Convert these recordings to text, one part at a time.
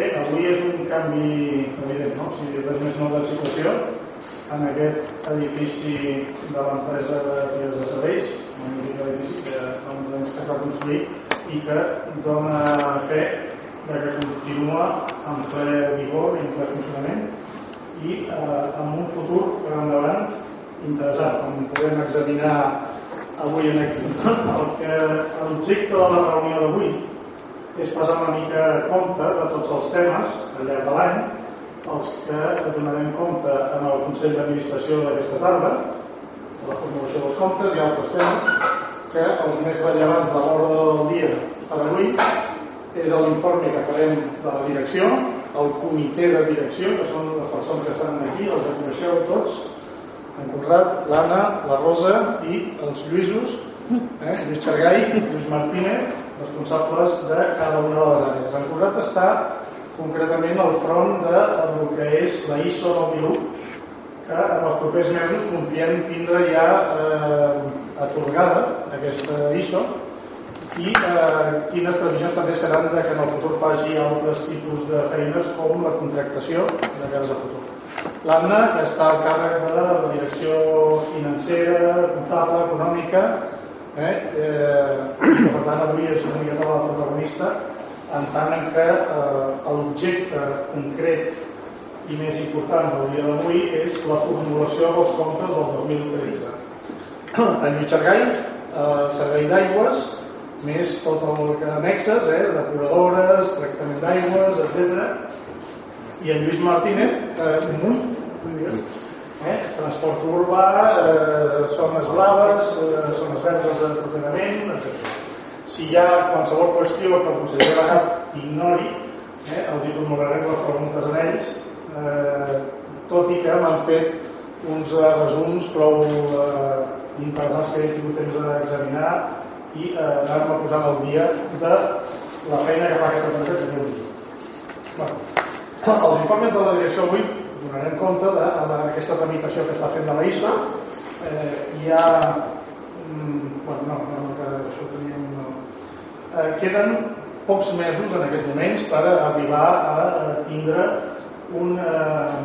Bé, avui és un canvi evident, no? Sigui, res més nou de situació en aquest edifici de l'empresa de Tires de Serveis, un edifici que fa uns anys que es va construir i que dona fe de que continua en ple vigor i en ple funcionament i eh, amb un futur per endavant interessant, com podem examinar avui en aquí. L'objecte de la reunió d'avui és passar una mica compte de tots els temes al llarg de l'any, els que donarem compte en el Consell d'Administració d'aquesta tarda, la formulació dels comptes i altres temes, que els més rellevants de l'ordre del dia per avui és l'informe que farem de la direcció, el comitè de direcció, que són les persones que estan aquí, els coneixeu tots, en Conrad, l'Anna, la Rosa i els Lluïsos, eh? Lluís Xargai, Lluís Martínez, responsables de cada una de les àrees. En Conrad està concretament al front de el que és la ISO 2001, que en els propers mesos confiem tindre ja eh, atorgada aquesta ISO i eh, quines previsions també seran de que en el futur faci altres tipus de feines com la contractació de cara a futur. L'Anna, que està al càrrec de la direcció financera, comptable, econòmica, Eh? Eh, per tant, avui és una miqueta la protagonista en tant en que eh, l'objecte concret i més important del dia d'avui és la formulació dels comptes del 2013. En Lluís eh, servei d'aigües, més tot el que annexes, eh, depuradores, tractament d'aigües, etc. I en Lluís Martínez, eh, un eh? transport urbà, eh, zones blaves, eh, verdes de properament, etc. Si hi ha qualsevol qüestió que el conseller Bagat ignori, eh, els hi formularem les preguntes a ells, eh, tot i que m'han fet uns eh, resums prou eh, interessants que he tingut temps d'examinar i eh, anar-me posant al dia de la feina que fa aquesta empresa que jo bueno, els informes de la direcció avui donarem compte d'aquesta tramitació que està fent de la ISO. Eh, hi ha... Mm, bueno, no, no, que això teníem... No. Eh, queden pocs mesos en aquests moments per arribar a tindre un, eh,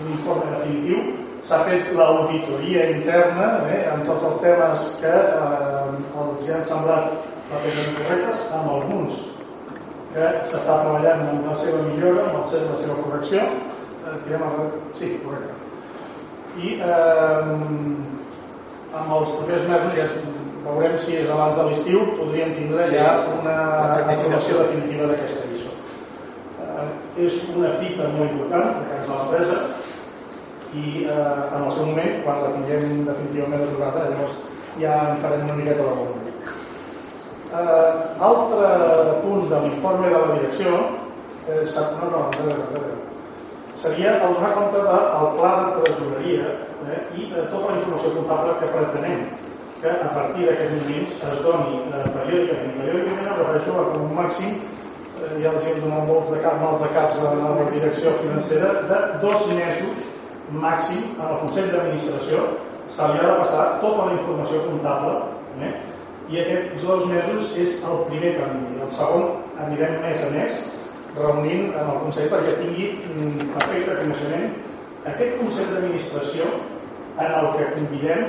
un informe definitiu. S'ha fet l'auditoria interna eh, amb tots els temes que eh, els han semblat perfectament correctes, amb alguns que s'està treballant en la seva millora, en la seva correcció, tirem a... Sí, correcte. I eh, amb els propers mesos ja veurem si és abans de l'estiu podríem tindre ja una informació definitiva d'aquesta lliçó. Eh, és una fita molt important de casa de l'empresa i eh, en el seu moment, quan la tinguem definitivament aturada, llavors ja en farem una miqueta la bomba. Eh, altre punt de l'informe de la direcció eh, no, no, no, no, no, no, seria el donar compte del pla de tresoreria eh, i de tota la informació comptable que pretenem que a partir d'aquests moments es doni eh, periòdicament. Periòdicament em refereixo a com un màxim, eh, ja els hem donat molts de cap, molts de caps a la direcció financera, de dos mesos màxim en el Consell d'Administració se li ha de passar tota la informació comptable eh? i aquests dos mesos és el primer termini. El segon anirem més a més reunint en el Consell perquè tingui perfecte coneixement aquest Consell d'Administració en el que convidem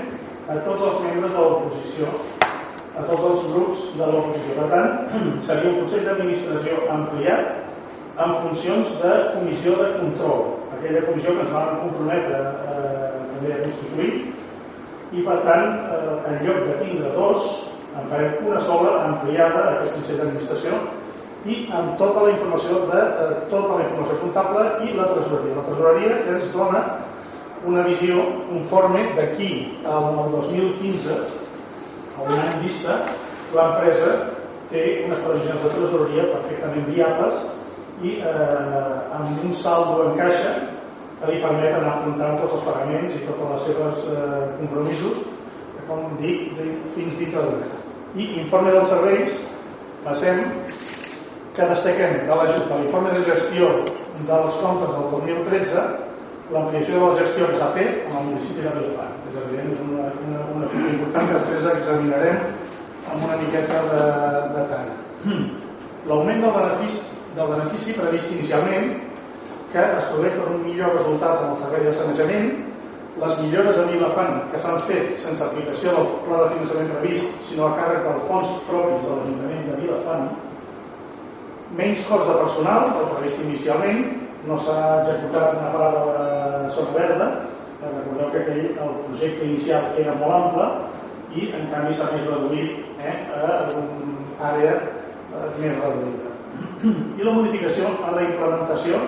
a tots els membres de l'oposició, a tots els grups de l'oposició. Per tant, seria un Consell d'Administració ampliat en funcions de comissió de control, aquella comissió que ens vam comprometre eh, també a constituir, i per tant, eh, en lloc de tindre dos, en farem una sola ampliada a aquest Consell d'Administració i amb tota la informació de eh, tota la informació comptable i la tresoreria. La tresoreria que ens dona una visió conforme d'aquí al 2015, a un any vista, l'empresa té unes previsions de tresoreria perfectament viables i eh, amb un saldo en caixa que li permet anar afrontant tots els pagaments i tots els seus eh, compromisos, com dic, fins dintre d'un. I informe dels serveis, passem que destaquem de l'informe de gestió dels comptes del 2013 l'ampliació de gestió que s'ha fet en el municipi de Vilafant. És evident, és una, una, una fita important que després examinarem amb una miqueta de, de tall. L'augment del del benefici previst inicialment que es produeix per un millor resultat en el servei de sanejament, les millores a Vilafant que s'han fet sense aplicació del pla de finançament previst, sinó a càrrec dels fons propis de l'Ajuntament de Vilafant, menys cost de personal, el previst inicialment, no s'ha executat una part de zona verda, recordeu que aquell, el projecte inicial era molt ample i en canvi s'ha més reduït eh, a una àrea eh, més reduïda. I la modificació en la implementació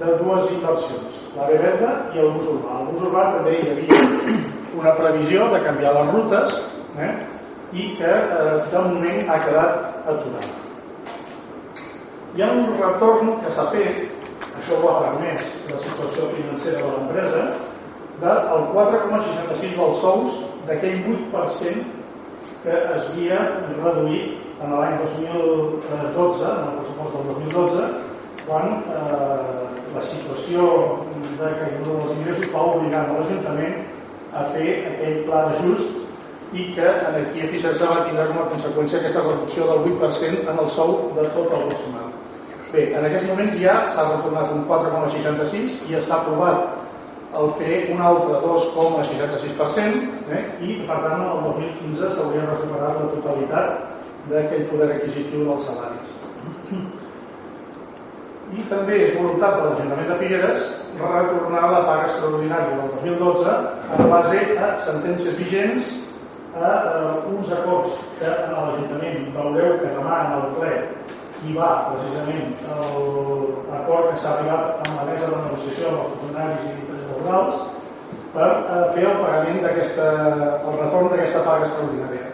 de dues inversions, l'àrea verda i el bus urbà. El bus urbà també hi havia una previsió de canviar les rutes eh, i que eh, de moment ha quedat aturat. Hi ha un retorn que s'ha fet, això ho ha permès la situació financera de l'empresa, del 4,66 dels sous d'aquell 8% que es havia reduït en l'any 2012, en el pressupost del 2012, quan eh, la situació de caiguda dels ingressos va obligar l'Ajuntament a fer aquell pla d'ajust i que aquí a Fixar-se va tindre com a conseqüència aquesta reducció del 8% en el sou de tot el personal. Bé, en aquests moments ja s'ha retornat un 4,66 i està aprovat el fer un altre 2,66% eh? i per tant el 2015 s'hauria recuperat la totalitat d'aquell poder adquisitiu dels salaris. I també és voluntat de l'Ajuntament de Figueres retornar la paga extraordinària del 2012 en base a sentències vigents a, a uns acords que en l'Ajuntament veureu que demà en el ple hi va precisament l'acord que s'ha arribat amb la mesa de negociació amb els funcionaris i empreses laborals per eh, fer el pagament d'aquesta el retorn d'aquesta paga extraordinària.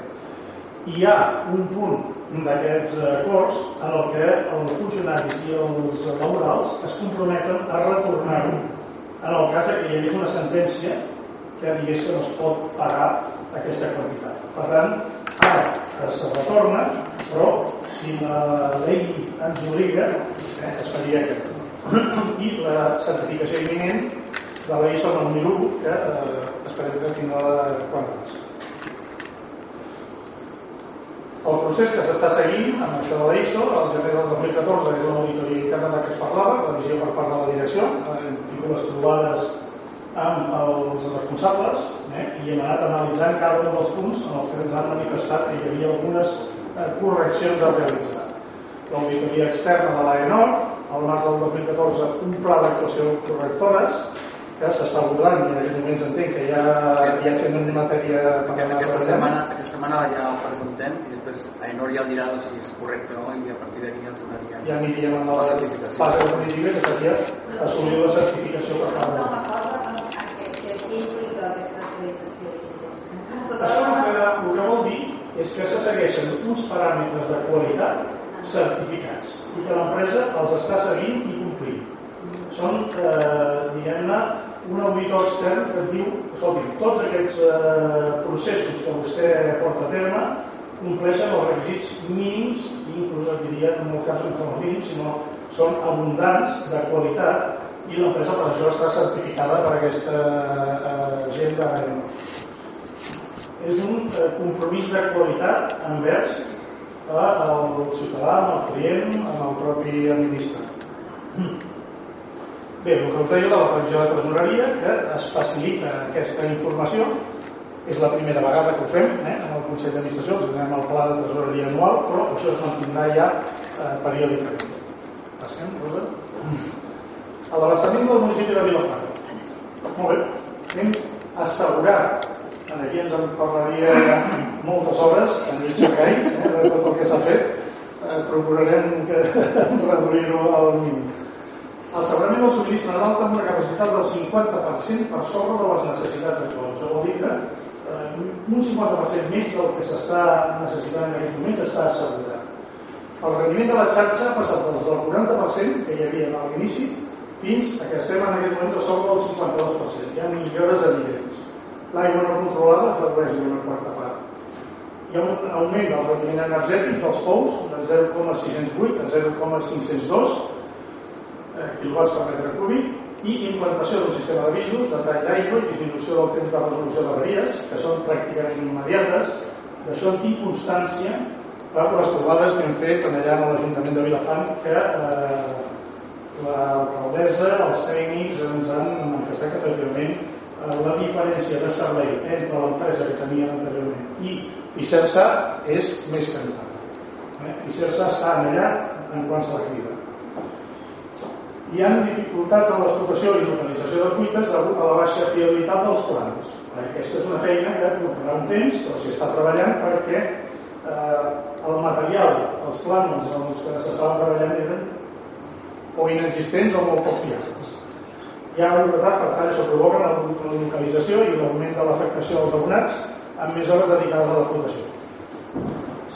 Hi ha un punt d'aquests acords en el que els funcionaris i els laborals es comprometen a retornar-ho en el cas que hi hagués una sentència que digués que no es pot pagar aquesta quantitat. Per tant, ara es retorna, però si la llei ens obliga, eh, es faria aquest. I la certificació imminent de la ISO 9001, que eh, esperem que tindrà quan abans. El procés que s'està seguint amb això de l'ISO, el gener del 2014 és una auditoria interna de què es parlava, la visió per part de la direcció, hem tingut les trobades amb els responsables eh, i hem anat analitzant cada un dels punts en els que ens han manifestat que hi havia algunes correccions a realitzar. L'auditoria externa de l'AENOR, al març del 2014, un pla d'actuació correctores, que s'està abordant. I en aquests moments entenc que ja, ja tenen matèria per aquesta, aquesta setmana, aquesta setmana ja el presentem i després Aenor ja dirà doncs, si és correcte o no i a partir d'aquí ens donaria ja aniríem a la, la fase definitiva que seria assolir la certificació per part de Això el que, el que vol és que se segueixen uns paràmetres de qualitat certificats i que l'empresa els està seguint i complint. Són, eh, diguem-ne, un auditor extern que et diu, escolti, tots aquests eh, processos que vostè porta a terme compleixen els requisits mínims, i inclús et diria, en molt cas no són mínims, sinó són abundants de qualitat i l'empresa per això està certificada per aquesta eh, gent de És un eh, compromís de qualitat envers eh, el ciutadà, el client, en el propi administrat. Bé, el que us deia de la previsió de tresoreria, que es facilita aquesta informació, és la primera vegada que ho fem eh, en el Consell d'Administració, ens anem al pla de tresoreria anual, però això es mantindrà ja eh, periòdicament. Passem, Rosa? A l'abastament del municipi de Vilafranca. Molt bé. Hem assegurat, aquí ens en parlaria moltes hores, en mitja caïs, eh, de tot el que s'ha fet, eh, procurarem reduir-ho al mínim. Assegurament del subministre d'alta amb una capacitat del 50% per sobre de les necessitats actuals. Això vol dir que eh, un 50% més del que s'està necessitant en aquests moments està assegurat. El rendiment de la xarxa ha passat des del 40% que hi havia a l'inici fins a que estem en aquests moments a sobre del 52%. Hi ha millores evidents. L'aigua no controlada en una quarta part. Hi ha un augment del rendiment energètic dels pous de 0,608 a 0,502 quilowatts per metre cúbic i implantació d'un sistema d'avisos de tall d'aigua i disminució del temps de resolució d'avaries, que són pràcticament immediates. D'això en tinc constància per les trobades que hem fet allà a l'Ajuntament de Vilafant que eh, l'alcaldessa, els tècnics ens han manifestat que efectivament eh, la diferència de servei entre l'empresa que teníem anteriorment i Ficersa és més que notable. Eh? Ficersa està allà en quant a la crida. Hi ha dificultats en l'explotació i localització de fruites degut a la baixa fiabilitat dels plans. Aquesta és una feina que portarà un temps, però s'hi està treballant perquè eh, el material, els plans en els que s'estaven treballant eren o inexistents o molt poc fiables. Hi ha un retard, per tant, això provoca la localització i l'augment de l'afectació dels abonats amb més hores dedicades a l'explotació.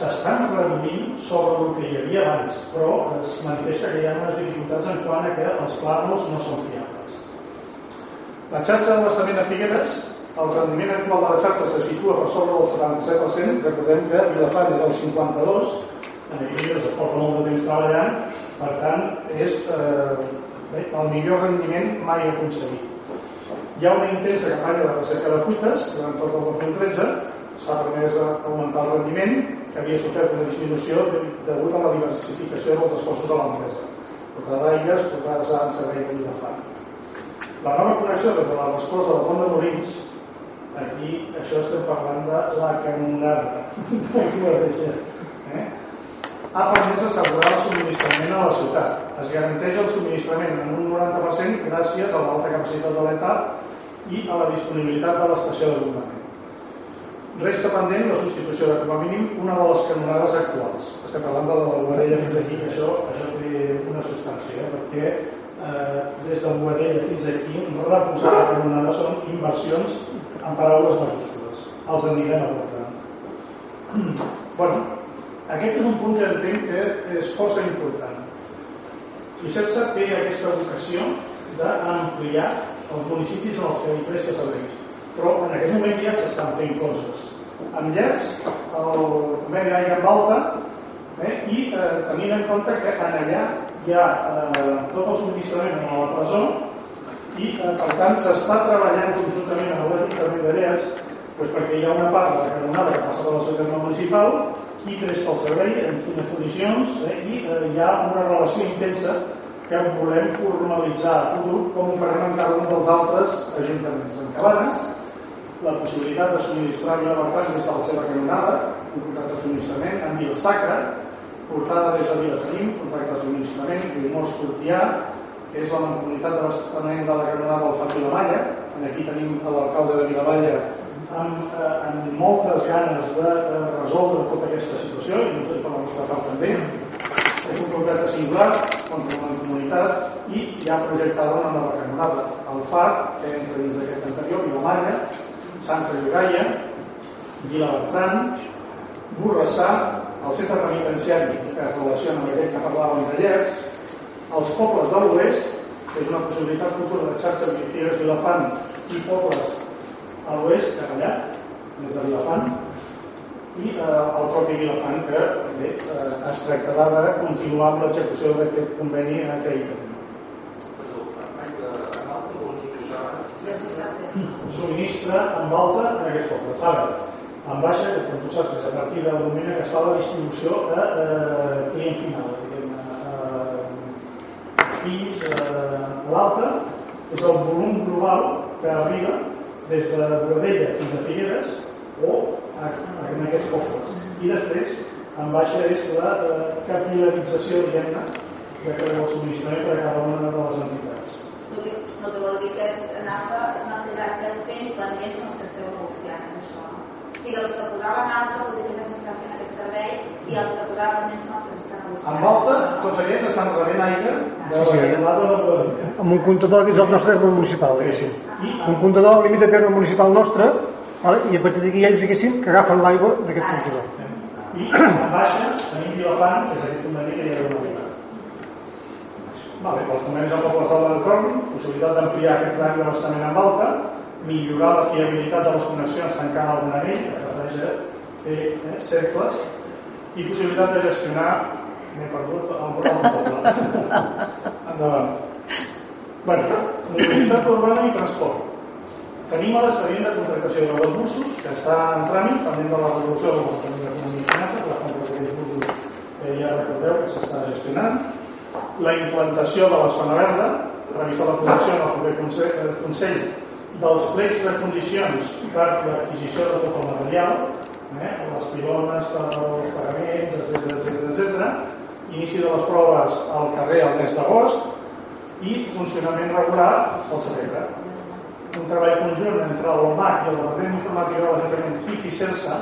S'estan reduint sobre el que hi havia abans, però es manifesta que hi ha unes dificultats en quant a que els plànols no són fiables. La xarxa d'abastament a Figueres, el rendiment actual de la xarxa se situa per sobre del 77%, recordem que Vilafant era el 52%, en Figueres es porta molt de temps treballant, per tant, és eh, bé, el millor rendiment mai aconseguit. Hi ha una intensa campanya de recerca de fruites durant tot el 2013, s'ha permès augmentar el rendiment, que havia sofert una disminució degut a la diversificació dels esforços de l'empresa. Portada d'aigues, portades en servei de Vilafant. La nova connexió des de la resclosa del Pont de Molins, aquí això estem parlant de la canonada. ha permès assegurar el subministrament a la ciutat. Es garanteix el subministrament en un 90% gràcies a l'alta capacitat de l'etat i a la disponibilitat de l'estació de bombament. Resta pendent la substitució de com a mínim una de les canonades actuals. Estem parlant de la de fins aquí, que això, això té una substància, eh? perquè eh, des de Boadella fins aquí reposar la canonada són inversions en paraules majúscules. Els anirem a portar. bueno, aquest és un punt que entenc que és força important. I Icetsa té aquesta vocació d'ampliar els municipis en els que hi presta serveis. Però en aquest moment ja s'estan fent coses. Amb llars, el Medi Aigua en Alta, eh, i eh, tenint en compte que en allà hi ha eh, tot el subministrament a la presó i eh, per tant s'està treballant conjuntament amb l'Ajuntament de Llers doncs perquè hi ha una part de la canonada que passa per la ciutat municipal qui presta el servei, en quines condicions, eh, i eh, hi ha una relació intensa que volem formalitzar a futur com ho farem en cada un dels altres ajuntaments. En Cabanes, la possibilitat de subministrar Vila Bertran des de la seva canonada, contracte de subministrament, en Vila Sacra, portada des de Vila Tenim, contracte de subministrament, Vilmors Fortià, que és la mancomunitat de l'estament de la canonada del Fat Vilamalla, aquí tenim l'alcalde de Vilamalla amb, eh, amb moltes ganes de resoldre tota aquesta situació, i no sé per la nostra part també. És un projecte singular contra la comunitat i ja projectada una nova canonada. El FAR, que entra dins d'aquest anterior, Vilamalla, Santa Llogaia, Vila Bertran, Borrassà, el centre penitenciari que es relaciona amb aquest que parlàvem de Llers, els pobles de l'Oest, que és una possibilitat futura de xarxa de Figueres Vilafant i pobles a l'oest, cap allà, des de Vilafant, i eh, el propi Vilafant que bé, eh, es tractarà de continuar amb l'execució d'aquest conveni que hi tenim. Subministra amb alta en aquests pobles. Ara, en baixa, que com tu saps, és a partir del moment que es fa la distribució a eh, client final. Eh, pis, eh, l'alta és el volum global que arriba des de Boadella fins a Figueres o a, a, en aquests pobles. I després, en baixa, és la eh, capilarització, diguem-ne, de el subministrament per a cada una de les entitats. El que, que vol dir que és, en APA són els que ja esteu fent i pendents són els que esteu negociant, és això. O sigui, els que posaven APA vol dir que ja s'està fent aquest servei i els que posaven pendents són els que En volta, tots aquests estan rebent aigua de Sí, sí. la de Boadella. amb un comptador dins del nostre terme municipal, diguéssim. Un comptador al límit de terme municipal nostre, vale? i a partir d'aquí ells, diguéssim, que agafen l'aigua d'aquest comptador. I en baixa tenim Vilafant, que és aquest conveni que ja heu arribat. Vale, pels convenis amb pobles de l'entorn, possibilitat d'ampliar aquest rang d'abastament amb alta, millorar la fiabilitat de les connexions tancant algun anell, que refereix a fer eh, cercles, i possibilitat de gestionar m'he perdut el el poble. Endavant. Bueno, mobilitat urbana i transport. Tenim l'expedient de contractació de dos busos que està en tràmit, pendent de la resolució del Departament d'Economia i Finances, la compra d'aquests busos que ja recordeu que s'està gestionant, la implantació de la zona verda, revista la producció en el proper Consell, eh, Consell dels plecs de condicions per l'adquisició de tot el material, eh, les pilones per als pagaments, etc etc etc. inici de les proves al carrer el mes d'agost i funcionament regular al setembre. Un treball conjunt entre l'OMAC i el Departament Informàtic de l'Ajuntament i FICERSA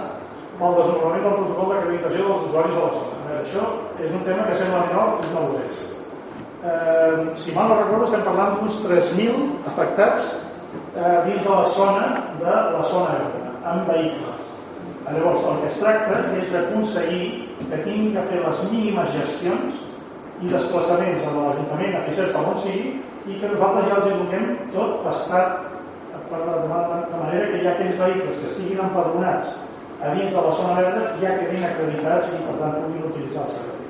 pel desenvolupament del protocol d'acreditació dels usuaris de la zona. Això és un tema que sembla menor i no ho és. Eh, si mal no recordo, estem parlant d'uns 3.000 afectats eh, dins de la zona de la zona verda, amb vehicles. Llavors, el que es tracta és d'aconseguir que tinguin que fer les mínimes gestions i desplaçaments a l'Ajuntament a fer-se on sigui i que nosaltres ja els donem tot pastat de manera que hi ha aquells vehicles que estiguin empadronats a dins de la zona verda ja quedin acreditats i per tant puguin utilitzar el servei.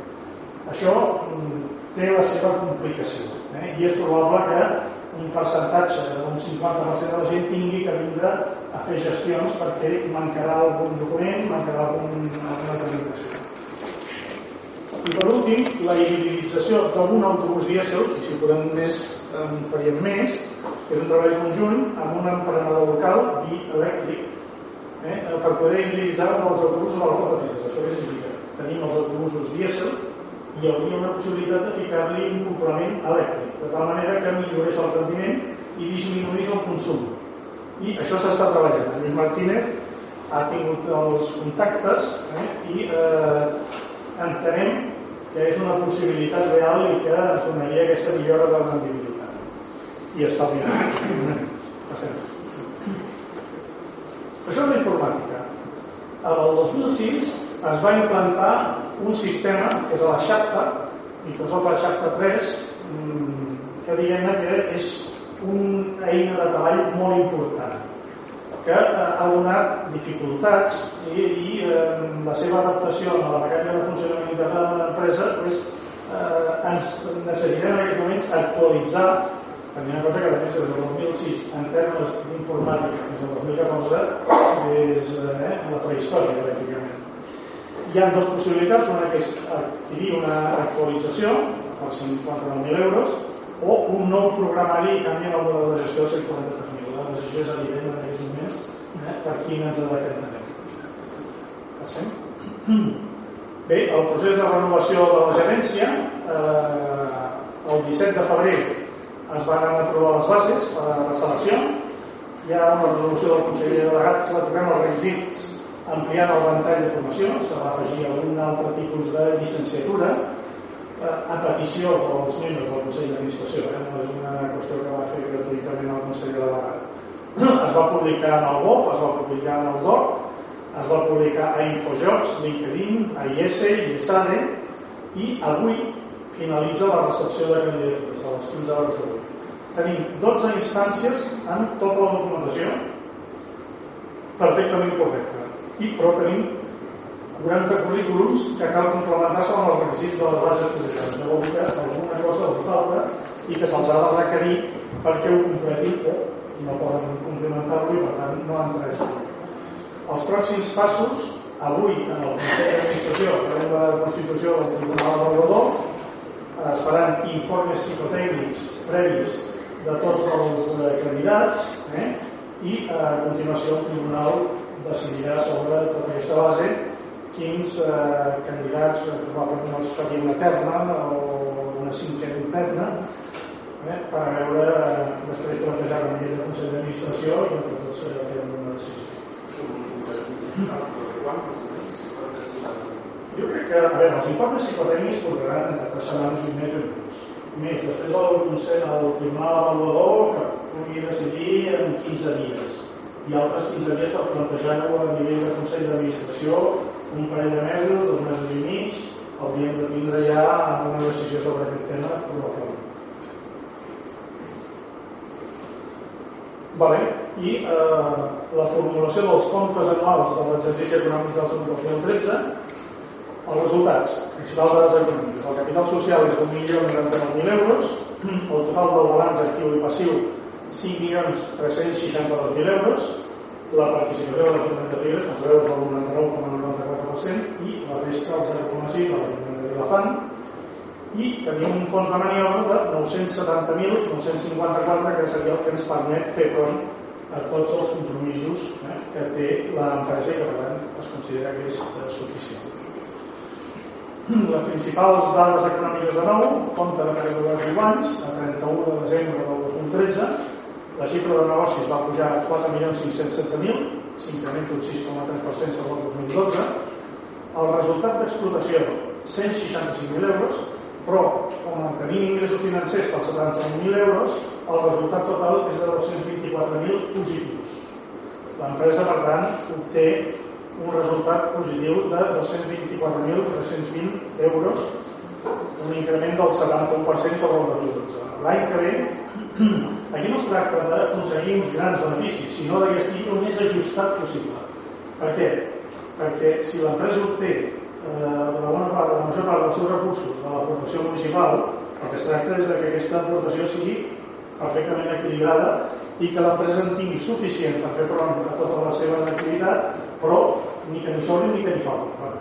Això mm, té la seva complicació eh? i és probable que un percentatge d'un 50% de la gent tingui que vindre a fer gestions perquè mancarà algun document, mancarà algun, alguna acreditació. I per últim, la hibridització d'un autobús dièsel, i si podem més en faríem més, és un treball conjunt amb un emprenedor local, bi elèctric, eh, per poder hibriditzar els autobusos a la flota física. Això què significa? Tenim els autobusos dièsel, hi hauria una possibilitat de ficar-li un complement elèctric, de tal manera que millorés el rendiment i disminuís el consum. I això s'està treballant. Lluís Martínez ha tingut els contactes eh, i eh, entenem que és una possibilitat real i que es donaria aquesta millora de la rendibilitat. I bien. Això és la informàtica. El 2006 es va implantar un sistema que és la xapta, Microsoft xapta 3, mm, que diguem que és una eina de treball molt important que eh, ha donat dificultats i, i eh, la seva adaptació a la mecànica de funcionament interna de l'empresa doncs, eh, ens necessitem en aquests moments actualitzar tenint en compte que a més des del 2006 en termes d'informàtica fins al 2014 és eh, la prehistòria pràcticament hi ha dues possibilitats, una que és adquirir una actualització per 59.000 euros o un nou programari i canvi en el model de gestió de 143.000. La decisió és evident eh, per quin ens decantarem. Passem. Bé, el procés de renovació de la gerència eh, el 17 de febrer es van aprovar les bases per a la selecció hi ha una resolució del Consell Delegat que la trobem els requisits ampliant el ventall de formació, se va afegir algun altre tipus de llicenciatura eh, a petició dels membres del Consell d'Administració, eh? no és una qüestió que va fer gratuïtament el Consell de Delegat. Es va publicar en el BOP, es va publicar en el DOC, es va publicar a Infojobs, LinkedIn, a IESE i ESADE i avui finalitza la recepció de candidatures a les 15 hores d'avui. Tenim 12 instàncies amb tota la documentació perfectament correcta i però tenim 40 currículums que cal complementar sobre els requisits de les bases publicades. No vol dir que alguna cosa els falta i que se'ls ha de requerir perquè ho completin o no poden complementar-lo i per tant no han tres. Els pròxims passos, avui en el Consell d'Administració farem la constitució del Tribunal Avaluador, es faran informes psicotècnics previs de tots els eh, candidats eh? i a continuació el Tribunal decidirà sobre tota aquesta base quins eh, candidats eh, probablement els faria una terna o una cinquena interna eh, per veure després plantejar a nivell del Consell d'Administració i entre tots eh, prendre una decisió. Jo crec que, a veure, els informes psicotècnics portaran entre tres setmanes i un mes més. Més, després el Consell, el Tribunal Avaluador, que pugui decidir en 15 dies i altres 15 dies per plantejar-ho a nivell de Consell d'Administració, un parell de mesos, dos mesos i mig, hauríem de tindre ja una decisió sobre aquest tema probablement. Vale. I eh, la formulació dels comptes anuals de l'exercici econòmic del 2013, els resultats, principals dades econòmiques. El capital social és 1.099.000 euros, el total del balanç actiu i passiu 5.362.000 euros, la participació de l'Ajuntament de Figueres, els veus del 99,94% i la resta, el 0,6 de l'Ajuntament de Vilafant, i tenim un fons de maniobra de 970.954 que seria el que ens permet fer front a tots els compromisos eh, que té l'empresa i que per tant es considera que és eh, suficient. Les principals dades econòmiques de nou compta de 10 anys, a 31 de desembre del 2013, la xifra de negocis va pujar a 4.516.000, s'incrementa un 6,3% sobre el 2012, el resultat d'explotació 165.000 euros, però com mantenim ingressos financers per 71.000 euros, el resultat total és de 224.000 positius. L'empresa, per tant, obté un resultat positiu de 224.320 euros, un increment del 71% sobre el 2012. L'any que ve, aquí no es tracta d'aconseguir uns grans beneficis, sinó de que estigui el més ajustat possible. Per què? Perquè si l'empresa obté la bona part, la major part dels seus recursos de l'aportació municipal, el que es tracta és que aquesta aportació sigui perfectament equilibrada i que l'empresa en tingui suficient per fer front a tota la seva activitat, però ni que ni sobri ni que ni falti. Bueno,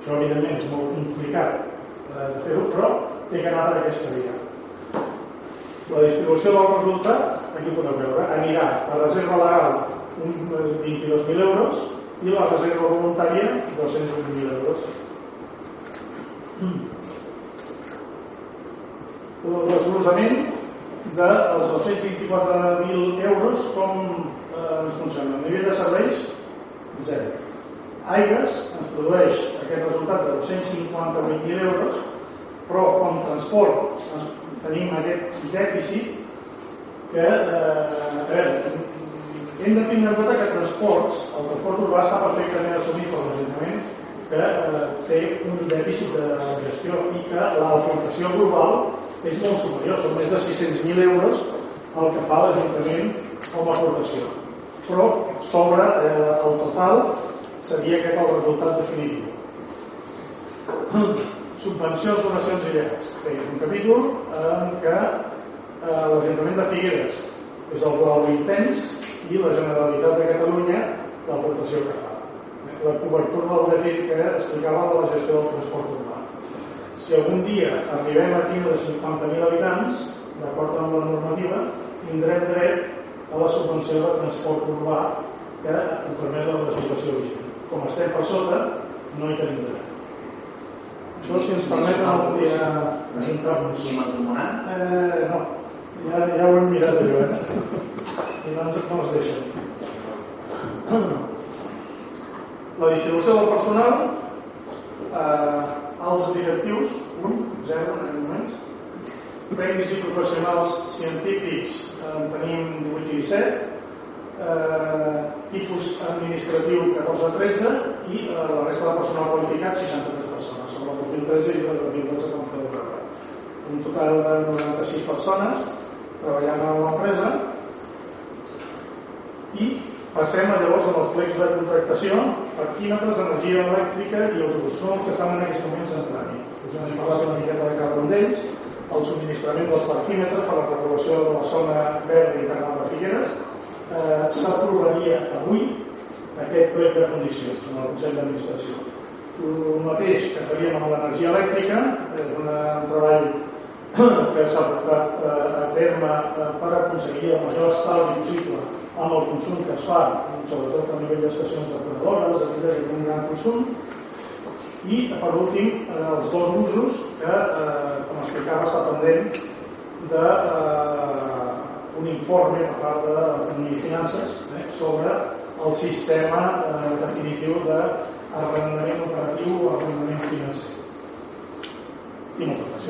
això evidentment és molt complicat eh, de fer-ho, però té que anar per aquesta via. La distribució del resultat, aquí podeu veure, anirà a reserva legal un 22.000 euros i la reserva voluntària 220.000 euros. El desglossament dels 224.000 euros com eh, ens funciona. A nivell de serveis, zero. Aigües ens produeix aquest resultat de 258.000 euros, però com transport tenim aquest dèficit que, eh, a veure, hem de tenir en compte que transports, el transport urbà està perfectament assumit per l'Ajuntament que eh, té un dèficit de gestió i que l'aportació global és molt superior, són més de 600.000 euros el que fa l'Ajuntament com a aportació. Però sobre eh, el total seria aquest el resultat definitiu. Subvencions, donacions i llegas. És un capítol en què eh, l'Ajuntament de Figueres és el qual intens i la Generalitat de Catalunya l'aportació que fa. La cobertura del dèficit que explicava de la gestió del transport urbà. Si algun dia arribem a tindre 50.000 habitants, d'acord amb la normativa, tindrem dret a la subvenció de transport urbà que em permet la legislació vigent. Com estem per sota, no hi tenim dret. Això si ens permet algun dia ajuntar-nos. I? Eh, no, ja, ja ho hem mirat allò, eh? I no ens, no deixen. La distribució del personal, eh, els directius, un, zero en aquests moments, tècnics i professionals científics en tenim 18 i 17, eh, tipus administratiu 14-13 i eh, la resta de personal qualificat 63 persones, sobre el 2013 i el 2012 com podeu veure. Un total de 96 persones treballant a l'empresa i passem a llavors als plecs de contractació per químetres, energia elèctrica i autobusos. Els que estan en aquests moments en tràmit. Us en he parlat una miqueta de cada un d'ells. El subministrament dels parquímetres per la regulació de la zona verda i canal de Figueres eh, s'aprovaria avui aquest plec de condicions en el Consell d'Administració. El mateix que faríem amb l'energia elèctrica, és un treball que s'ha portat eh, a terme eh, per aconseguir el major estalvi possible amb el consum que es fa, sobretot a nivell d'estacions depuradores, etc., que un gran consum. I, per últim, eh, els dos usos que, com explicava, està pendent d'un informe per part d'Economia i Finances eh, sobre el sistema definitiu d'arrendament operatiu o arrendament financer. I moltes gràcies.